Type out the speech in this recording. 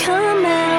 come out.